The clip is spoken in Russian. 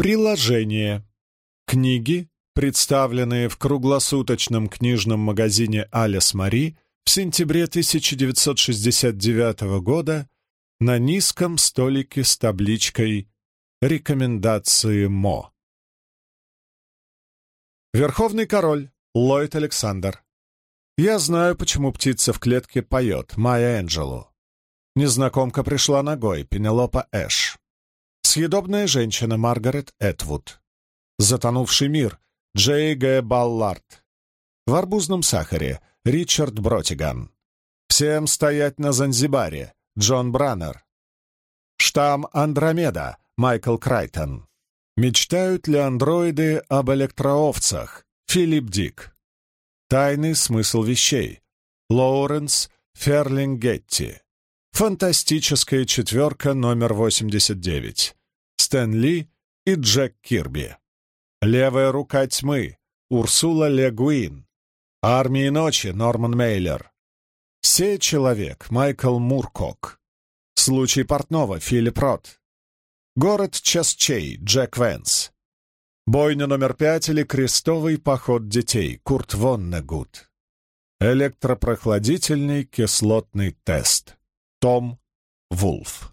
Приложение. Книги, представленные в круглосуточном книжном магазине «Алис Мари» в сентябре 1969 года на низком столике с табличкой «Рекомендации МО». Верховный король Ллойд Александр. Я знаю, почему птица в клетке поет, Майя Энджелу. Незнакомка пришла ногой, Пенелопа Эш. Съедобная женщина Маргарет Этвуд. Затонувший мир Джей Г. Баллард. В арбузном сахаре Ричард Бротиган. Всем стоять на Занзибаре Джон Браннер. Штамм Андромеда Майкл Крайтон. Мечтают ли андроиды об электроовцах? Филипп Дик. Тайный смысл вещей. Лоуренс Ферлингетти. Фантастическая четверка номер 89. Стэн Ли и Джек Кирби. Левая рука тьмы. Урсула Ле Гуин. Армии ночи. Норман Мейлер. Сей человек. Майкл Муркок. Случай портного. Филипп Рот. Город Часчей. Джек Венс. Бойня номер пять или крестовый поход детей. Курт Воннегуд. Электропрохладительный кислотный тест. Том Вулф.